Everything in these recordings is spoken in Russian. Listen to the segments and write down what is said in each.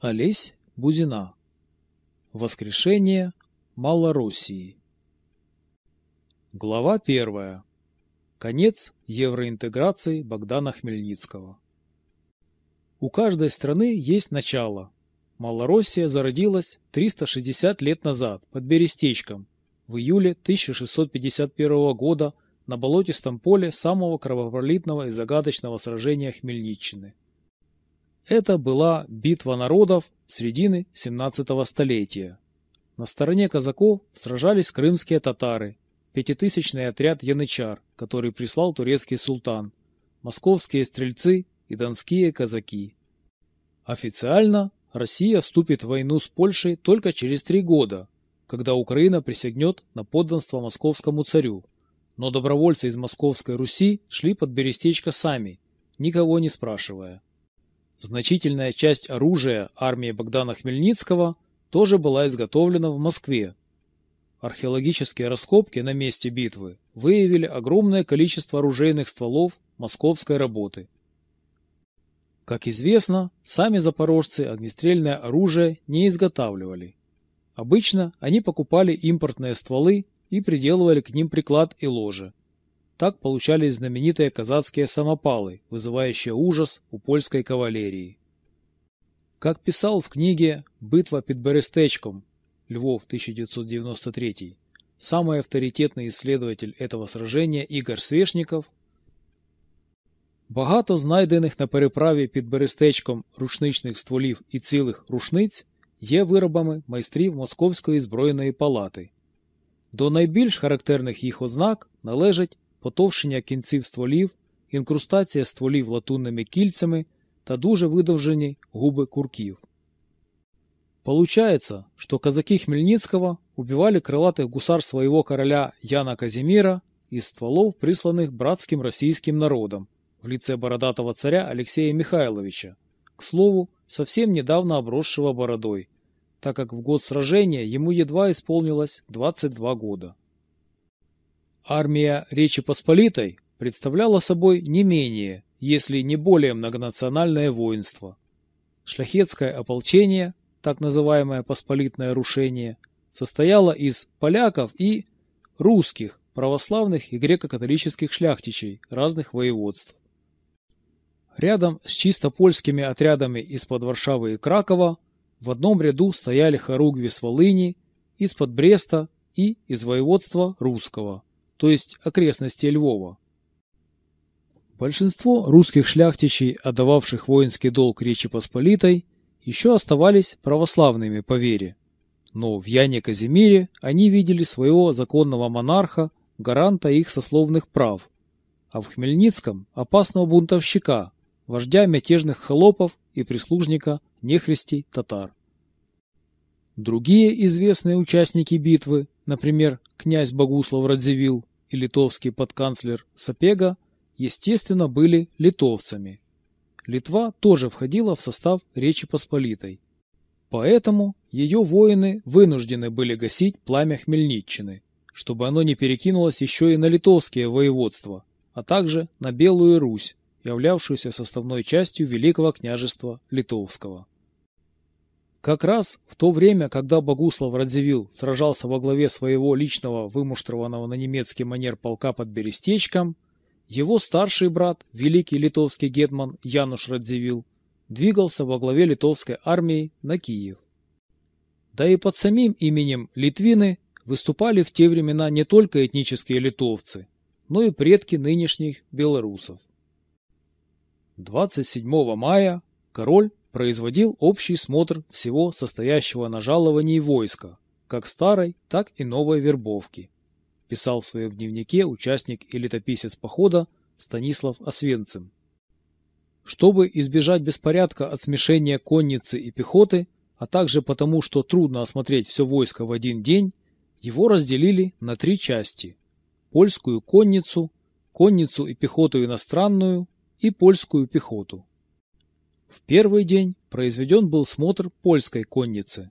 Олесь Бузина. Воскрешение Малороссии. Глава первая. Конец евроинтеграции Богдана Хмельницкого. У каждой страны есть начало. Малороссия зародилась 360 лет назад под Берестечком в июле 1651 года на болотистом поле самого кровопролитного и загадочного сражения Хмельниччины. Это была битва народов середины 17 столетия. На стороне казаков сражались крымские татары, пятитысячный отряд янычар, который прислал турецкий султан, московские стрельцы и донские казаки. Официально Россия вступит в войну с Польшей только через три года, когда Украина присягнет на подданство московскому царю. Но добровольцы из Московской Руси шли под Берестечко сами, никого не спрашивая. Значительная часть оружия армии Богдана Хмельницкого тоже была изготовлена в Москве. Археологические раскопки на месте битвы выявили огромное количество оружейных стволов московской работы. Как известно, сами запорожцы огнестрельное оружие не изготавливали. Обычно они покупали импортные стволы и приделывали к ним приклад и ложе. Так получались знаменитые казацкие самопалы, вызывающие ужас у польской кавалерии. Как писал в книге «Битва под Берестечком» Львов 1993, самый авторитетный исследователь этого сражения Игорь Свешников, багато знайдених на переправі під Берестечком рушничних стволів і цілих рушниць є виробами майстрів Московської збройної палати. До найбільш характерних їх ознак належать потовшення кінців стволів, інкрустація стволів латунними кільцями та дуже видовжені губи курків. Получается, что казаки Хмельницкого убивали крылатых гусар своего короля Яна Казимира из стволов, присланных братским российским народом в лице бородатого царя Алексея Михайловича, к слову, совсем недавно обросшего бородой, так как в год сражения ему едва исполнилось 22 года. Армия Речи Посполитой представляла собой не менее, если не более многонациональное воинство. Шляхетское ополчение, так называемое посполитное рушение, состояло из поляков и русских, православных и греко-католических шляхтичей разных воеводств. Рядом с чисто польскими отрядами из-под Варшавы и Кракова в одном ряду стояли хоругви с Волыни, из-под Бреста и из воеводства русского – то есть окрестности Львова. Большинство русских шляхтичей, отдававших воинский долг Речи Посполитой, еще оставались православными по вере. Но в Яне Казимире они видели своего законного монарха, гаранта их сословных прав, а в Хмельницком – опасного бунтовщика, вождя мятежных холопов и прислужника нехристей татар. Другие известные участники битвы, например, князь Богуслав Радзивилл и литовский подканцлер Сапега, естественно, были литовцами. Литва тоже входила в состав Речи Посполитой. Поэтому ее воины вынуждены были гасить пламя Хмельниччины, чтобы оно не перекинулось еще и на литовские воеводства, а также на Белую Русь, являвшуюся составной частью Великого княжества Литовского. Как раз в то время, когда Богуслав Радзивилл сражался во главе своего личного вымуштрованного на немецкий манер полка под Берестечком, его старший брат, великий литовский гетман Януш Радзивилл, двигался во главе литовской армии на Киев. Да и под самим именем Литвины выступали в те времена не только этнические литовцы, но и предки нынешних белорусов. 27 мая король производил общий смотр всего состоящего на жаловании войска, как старой, так и новой вербовки. Писал в своем дневнике участник и летописец похода Станислав Освенцим. Чтобы избежать беспорядка от смешения конницы и пехоты, а также потому, что трудно осмотреть все войско в один день, его разделили на три части – польскую конницу, конницу и пехоту иностранную и польскую пехоту. В первый день произведен был смотр польской конницы.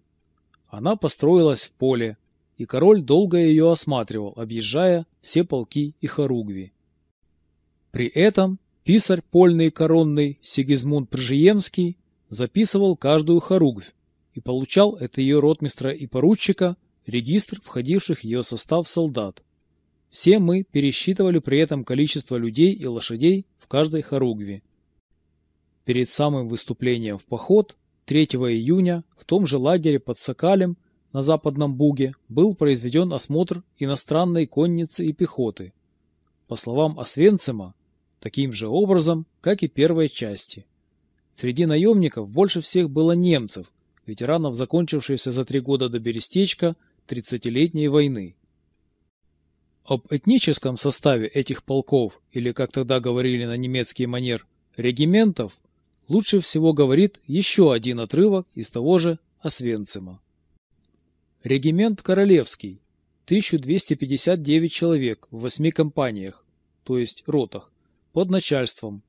Она построилась в поле, и король долго ее осматривал, объезжая все полки и хоругви. При этом писарь польный коронный Сигизмунд Пржиемский записывал каждую хоругвь и получал от ее ротмистра и поручика регистр входивших в ее состав солдат. Все мы пересчитывали при этом количество людей и лошадей в каждой хоругве. Перед самым выступлением в поход 3 июня в том же лагере под Сокалем на Западном Буге был произведен осмотр иностранной конницы и пехоты. По словам Освенцима, таким же образом, как и первой части. Среди наемников больше всех было немцев, ветеранов закончившейся за три года до Берестечка 30-летней войны. Об этническом составе этих полков, или, как тогда говорили на немецкий манер, региментов, лучше всего говорит еще один отрывок из того же Освенцима. Регимент Королевский, 1259 человек в восьми компаниях, то есть ротах, под начальством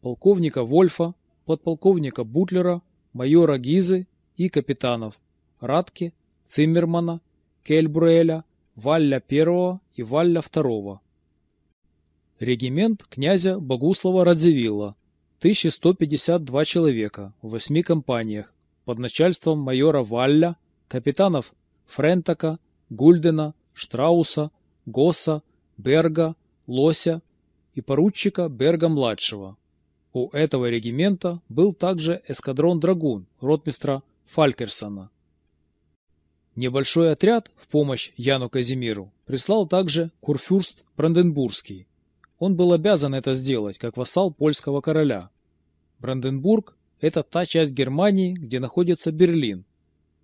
полковника Вольфа, подполковника Бутлера, майора Гизы и капитанов Радке, Циммермана, Кельбруэля, Валля I и Валля II. Регимент князя Богуслава Радзивилла, 1152 человека в восьми компаниях, под начальством майора Валля, капитанов Френтака, Гульдена, Штрауса, Госса, Берга, Лося и поручика Берга-младшего. У этого регимента был также эскадрон «Драгун» ротмистра Фалькерсона. Небольшой отряд в помощь Яну Казимиру прислал также Курфюрст Бранденбургский. Он был обязан это сделать, как вассал польского короля. Бранденбург – это та часть Германии, где находится Берлин.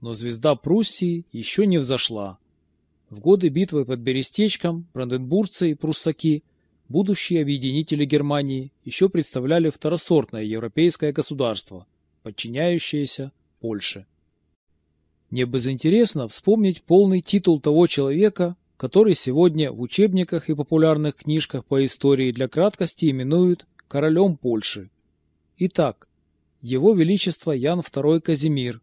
Но звезда Пруссии еще не взошла. В годы битвы под Берестечком бранденбургцы и пруссаки, будущие объединители Германии, еще представляли второсортное европейское государство, подчиняющееся Польше. Не безинтересно вспомнить полный титул того человека, который сегодня в учебниках и популярных книжках по истории для краткости именуют королем Польши. Итак, его величество Ян II Казимир,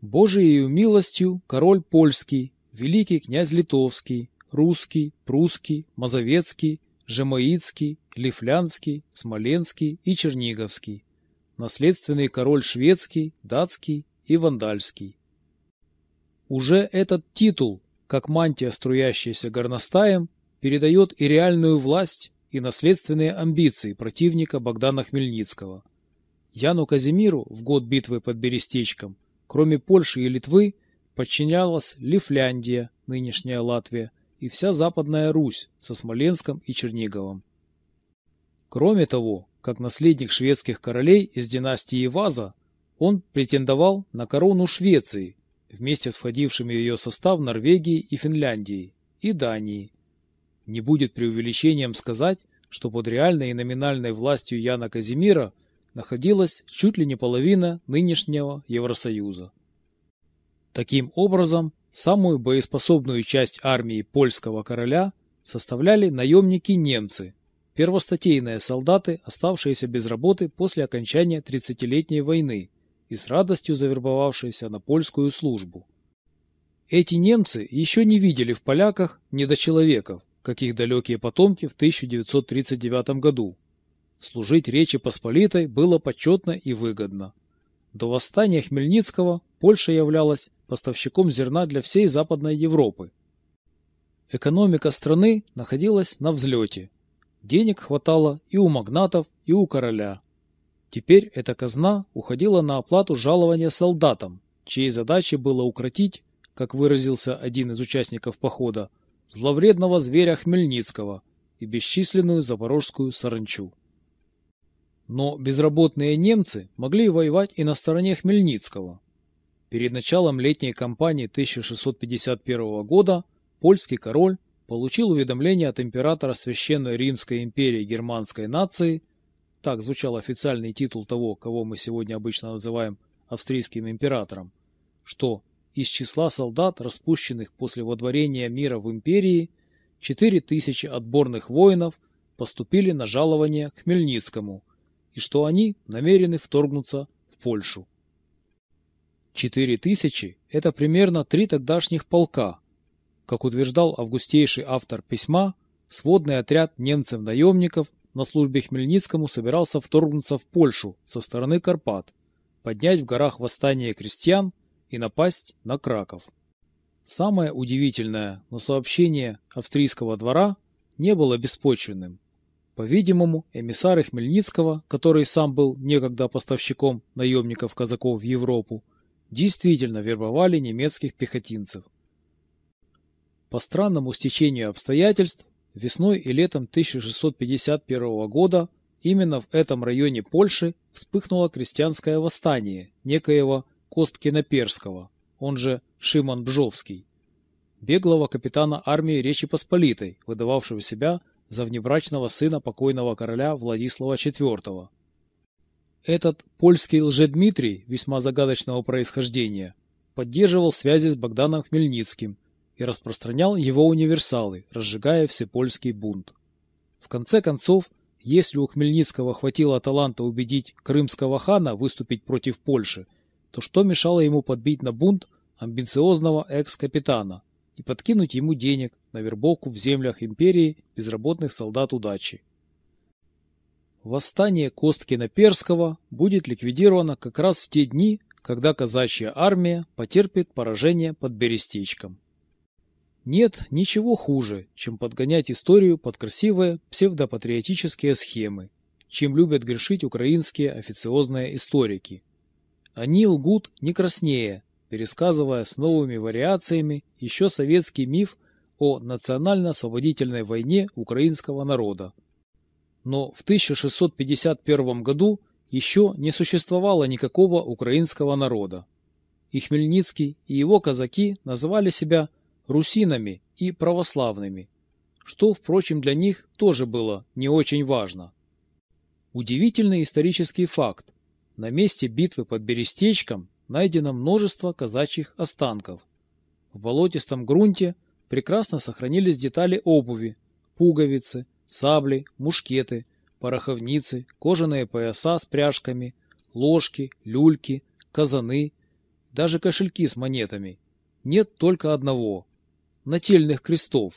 Божией милостью король польский, великий князь литовский, русский, прусский, мазовецкий, жемоицкий, лифлянский, смоленский и черниговский, наследственный король шведский, датский и вандальский. Уже этот титул, как мантия, струящаяся горностаем, передает и реальную власть, и наследственные амбиции противника Богдана Хмельницкого. Яну Казимиру в год битвы под Берестечком, кроме Польши и Литвы, подчинялась Лифляндия, нынешняя Латвия, и вся Западная Русь со Смоленском и Черниговым. Кроме того, как наследник шведских королей из династии Ваза, он претендовал на корону Швеции вместе с входившими в ее состав Норвегией и Финляндией, и Данией. Не будет преувеличением сказать, что под реальной и номинальной властью Яна Казимира находилась чуть ли не половина нынешнего Евросоюза. Таким образом, самую боеспособную часть армии польского короля составляли наемники-немцы, первостатейные солдаты, оставшиеся без работы после окончания 30-летней войны, и с радостью завербовавшиеся на польскую службу. Эти немцы еще не видели в поляках недочеловеков, как их далекие потомки в 1939 году. Служить Речи Посполитой было почетно и выгодно. До восстания Хмельницкого Польша являлась поставщиком зерна для всей Западной Европы. Экономика страны находилась на взлете. Денег хватало и у магнатов, и у короля. Теперь эта казна уходила на оплату жалования солдатам, чьей задачей было укротить, как выразился один из участников похода, зловредного зверя Хмельницкого и бесчисленную запорожскую саранчу. Но безработные немцы могли воевать и на стороне Хмельницкого. Перед началом летней кампании 1651 года польский король получил уведомление от императора Священной Римской империи германской нации – так звучал официальный титул того, кого мы сегодня обычно называем австрийским императором, что из числа солдат, распущенных после водворения мира в империи, 4000 отборных воинов поступили на жалование к Хмельницкому, и что они намерены вторгнуться в Польшу. 4000 – это примерно три тогдашних полка. Как утверждал августейший автор письма, сводный отряд немцев-наемников на службе Хмельницкому собирался вторгнуться в Польшу со стороны Карпат, поднять в горах восстание крестьян и напасть на Краков. Самое удивительное, но сообщение австрийского двора не было беспочвенным. По-видимому, эмиссары Хмельницкого, который сам был некогда поставщиком наемников-казаков в Европу, действительно вербовали немецких пехотинцев. По странному стечению обстоятельств, весной и летом 1651 года именно в этом районе Польши вспыхнуло крестьянское восстание некоего Косткина-Перского, он же Шимон Бжовский, беглого капитана армии Речи Посполитой, выдававшего себя за внебрачного сына покойного короля Владислава IV. Этот польский лжедмитрий, весьма загадочного происхождения, поддерживал связи с Богданом Хмельницким и распространял его универсалы, разжигая всепольский бунт. В конце концов, если у Хмельницкого хватило таланта убедить крымского хана выступить против Польши, то что мешало ему подбить на бунт амбициозного экс-капитана и подкинуть ему денег на вербовку в землях империи безработных солдат удачи? Восстание Косткина-Перского будет ликвидировано как раз в те дни, когда казачья армия потерпит поражение под Берестечком. Нет ничего хуже, чем подгонять историю под красивые псевдопатриотические схемы, чем любят грешить украинские официозные историки. Они лгут не краснее, пересказывая с новыми вариациями еще советский миф о национально-освободительной войне украинского народа, но в 1651 году еще не существовало никакого украинского народа. И Хмельницкий, и его казаки называли себя русинами и православными, что, впрочем, для них тоже было не очень важно. Удивительный исторический факт. На месте битвы под Берестечком найдено множество казачьих останков. В болотистом грунте прекрасно сохранились детали обуви, пуговицы, сабли, мушкеты, пороховницы, кожаные пояса с пряжками, ложки, люльки, казаны, даже кошельки с монетами. Нет только одного – нательных крестов.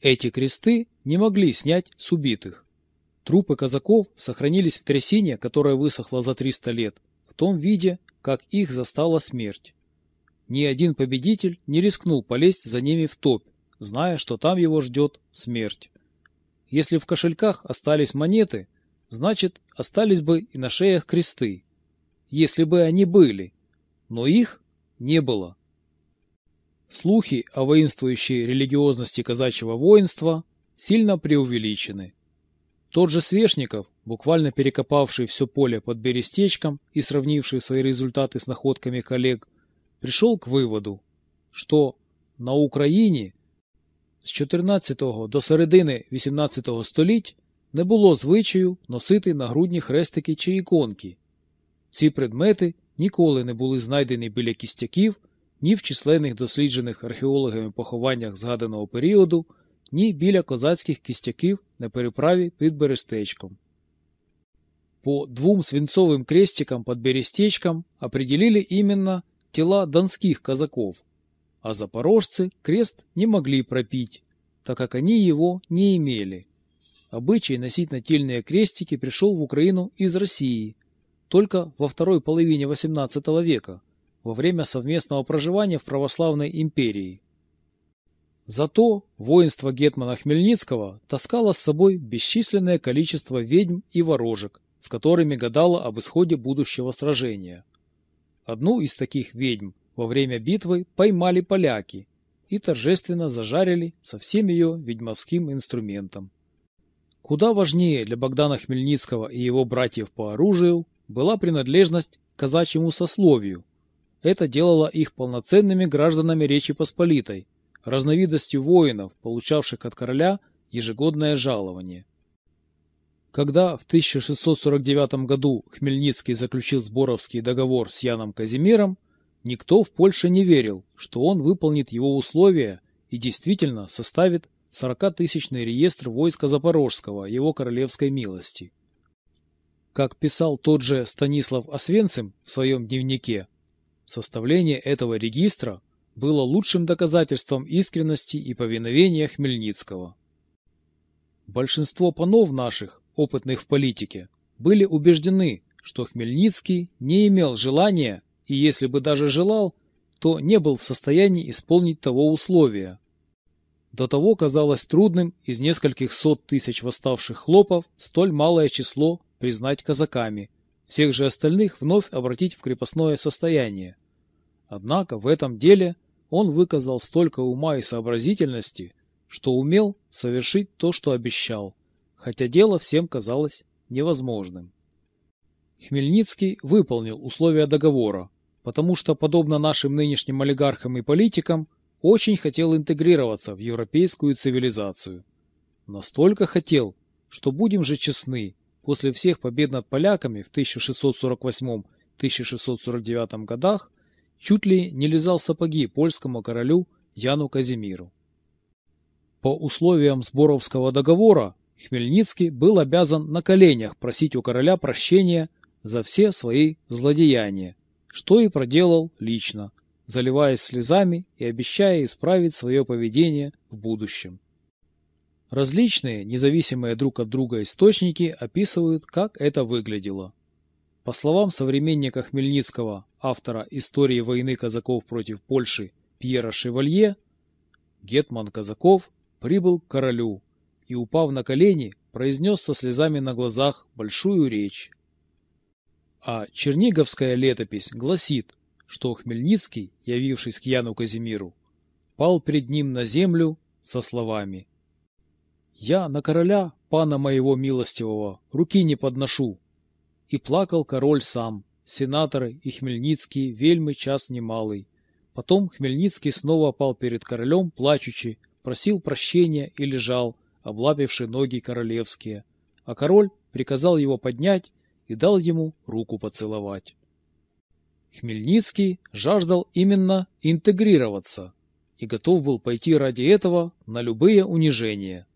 Эти кресты не могли снять с убитых. Трупы казаков сохранились в трясине, которая высохла за 300 лет, в том виде, как их застала смерть. Ни один победитель не рискнул полезть за ними в топь, зная, что там его ждет смерть. Если в кошельках остались монеты, значит, остались бы и на шеях кресты. Если бы они были. Но их не было. Слухи о воинствующей религиозности казачьего воинства сильно преувеличены. Тот же Свешников, буквально перекопавший все поле под берестечком и сравнивший свои результаты с находками коллег, пришел к выводу, що на Україні з 14 до середини 18 століть не було звичаю носити нагрудні хрестики чи іконки. Ці предмети ніколи не були знайдені біля кістяків ні в численних досліджених археологами похованнях згаданого періоду, ні біля козацьких кістяків на переправі під Берестечком. По двум свинцовым крестикам под Берестечком определили именно тела донских казаков, а запорожцы крест не могли пропить, так как они его не имели. Обычай носить нательные крестики пришел в Украину из России только во второй половине XVIII века, во время совместного проживания в православной империи. Зато воинство Гетмана Хмельницкого таскало с собой бесчисленное количество ведьм и ворожек, с которыми гадало об исходе будущего сражения. Одну из таких ведьм во время битвы поймали поляки и торжественно зажарили со всем ее ведьмовским инструментом. Куда важнее для Богдана Хмельницкого и его братьев по оружию была принадлежность к казачьему сословию. Это делало их полноценными гражданами Речи Посполитой, разновидностью воинов, получавших от короля ежегодное жалование. Когда в 1649 году Хмельницкий заключил Сборовский договор с Яном Казимиром, никто в Польше не верил, что он выполнит его условия и действительно составит 40-тысячный реестр войска Запорожского, его королевской милости. Как писал тот же Станислав Освенцим в своем дневнике, составление этого регистра было лучшим доказательством искренности и повиновения Хмельницкого. Большинство панов наших, опытных в политике, были убеждены, что Хмельницкий не имел желания, и если бы даже желал, то не был в состоянии исполнить того условия. До того казалось трудным из нескольких сот тысяч восставших хлопов столь малое число признать казаками, всех же остальных вновь обратить в крепостное состояние. Однако в этом деле он выказал столько ума и сообразительности, что умел совершить то, что обещал, хотя дело всем казалось невозможным. Хмельницкий выполнил условия договора, потому что, подобно нашим нынешним олигархам и политикам, очень хотел интегрироваться в европейскую цивилизацию. Настолько хотел, что, будем же честны, после всех побед над поляками в 1648-1649 годах чуть ли не лизал сапоги польскому королю Яну Казимиру. По условиям Сборовского договора Хмельницкий был обязан на коленях просить у короля прощения за все свои злодеяния, что и проделал лично, заливаясь слезами и обещая исправить свое поведение в будущем. Различные, независимые друг от друга источники описывают, как это выглядело. По словам современника Хмельницкого, автора истории войны казаков против Польши Пьера Шевалье, гетман казаков прибыл к королю и, упав на колени, произнес со слезами на глазах большую речь. А Черниговская летопись гласит, что Хмельницкий, явившись к Яну Казимиру, пал пред ним на землю со словами «Я на короля, пана моего милостивого, руки не подношу». И плакал король сам, сенаторы и Хмельницкий вельмы час немалый. Потом Хмельницкий снова пал перед королем, плачучи, просил прощения и лежал, облапивший ноги королевские, а король приказал его поднять и дал ему руку поцеловать. Хмельницкий жаждал именно интегрироваться и готов был пойти ради этого на любые унижения.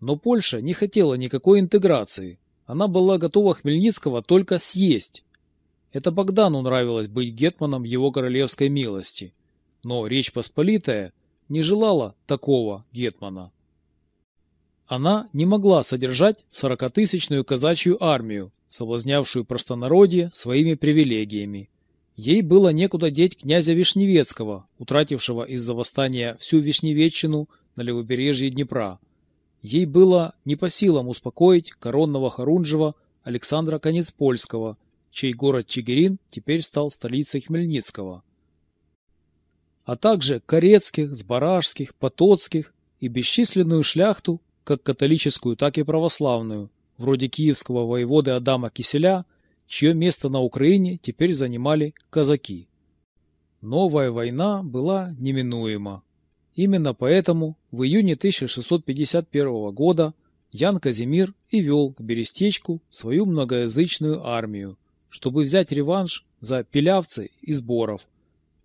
Но Польша не хотела никакой интеграции, она была готова Хмельницкого только съесть. Это Богдану нравилось быть гетманом его королевской милости, но Речь Посполитая не желала такого гетмана. Она не могла содержать сорокатысячную казачью армию, соблазнявшую простонародье своими привилегиями. Ей было некуда деть князя Вишневецкого, утратившего из-за восстания всю Вишневеччину на левобережье Днепра. Ей было не по силам успокоить коронного Харунжева Александра Конецпольского, чей город Чигирин теперь стал столицей Хмельницкого а также корецких, сбаражских, потоцких и бесчисленную шляхту, как католическую, так и православную, вроде киевского воеводы Адама Киселя, чье место на Украине теперь занимали казаки. Новая война была неминуема. Именно поэтому в июне 1651 года Ян Казимир и вел к Берестечку свою многоязычную армию, чтобы взять реванш за пилявцы и сборов –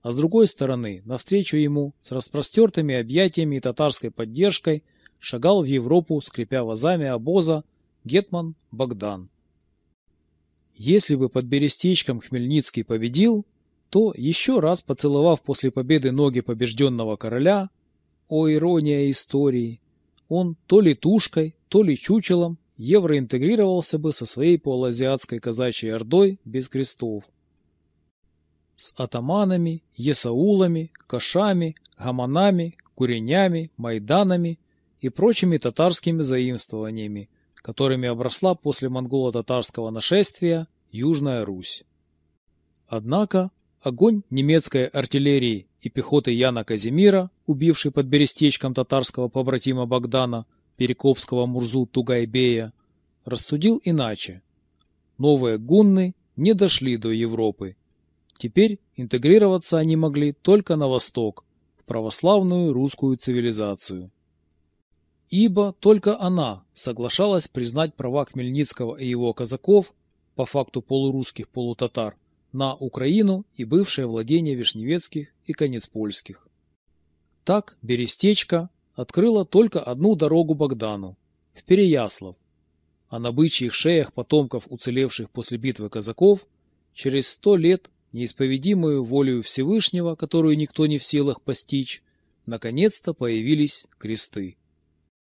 а с другой стороны, навстречу ему, с распростертыми объятиями и татарской поддержкой, шагал в Европу, скрипя вазами обоза, гетман Богдан. Если бы под Берестечком Хмельницкий победил, то, еще раз поцеловав после победы ноги побежденного короля, о ирония истории, он то ли тушкой, то ли чучелом евроинтегрировался бы со своей полуазиатской казачьей ордой без крестов с атаманами, есаулами, кашами, гаманами, куренями, майданами и прочими татарскими заимствованиями, которыми обросла после монголо-татарского нашествия Южная Русь. Однако огонь немецкой артиллерии и пехоты Яна Казимира, убивший под берестечком татарского побратима Богдана, Перекопского Мурзу Тугайбея, рассудил иначе. Новые гунны не дошли до Европы Теперь интегрироваться они могли только на восток, в православную русскую цивилизацию. Ибо только она соглашалась признать права Хмельницкого и его казаков, по факту полурусских полутатар, на Украину и бывшее владение Вишневецких и Конецпольских. Так Берестечко открыла только одну дорогу Богдану – в Переяслав, а на бычьих шеях потомков уцелевших после битвы казаков через сто лет неисповедимую волею Всевышнего, которую никто не в силах постичь, наконец-то появились кресты.